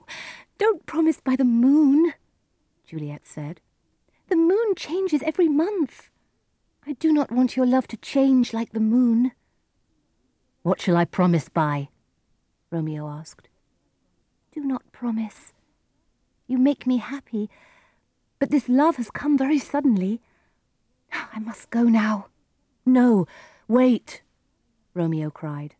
Don't promise by the moon, Juliet said. The moon changes every month. I do not want your love to change like the moon. What shall I promise by? Romeo asked. Do not promise. You make me happy, but this love has come very suddenly. I must go now. No, wait, Romeo cried.